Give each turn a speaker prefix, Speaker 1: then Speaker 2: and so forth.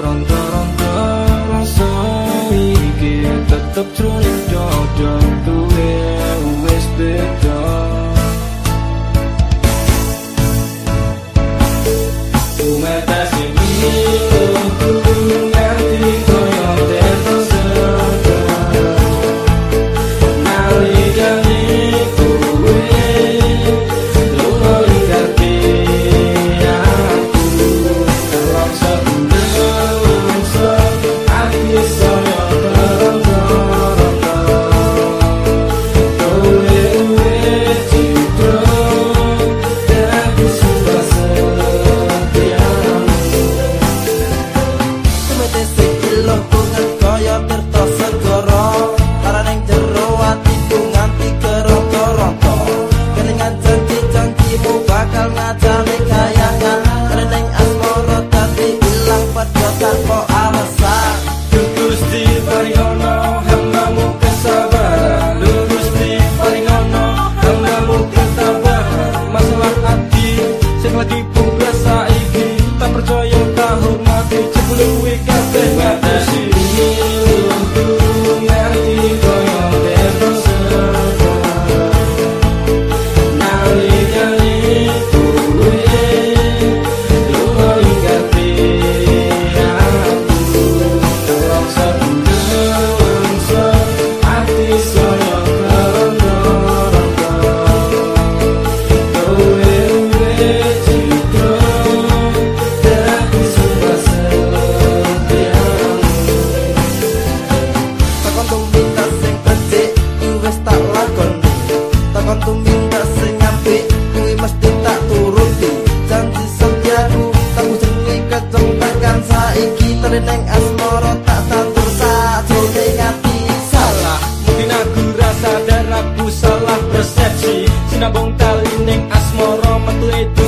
Speaker 1: rontok-rontok rasa tetap tetep jroning dadaku
Speaker 2: La Jangan tuh minta senyapi Kui mesti tak turuti Janji setiaku Tahu seni kecentakan Saiki tereneng asmoro Tak tatur satu ngati Salah
Speaker 1: Mungkin aku rasa dan aku salah persepsi
Speaker 2: Sinabong tali neng asmoro Metu itu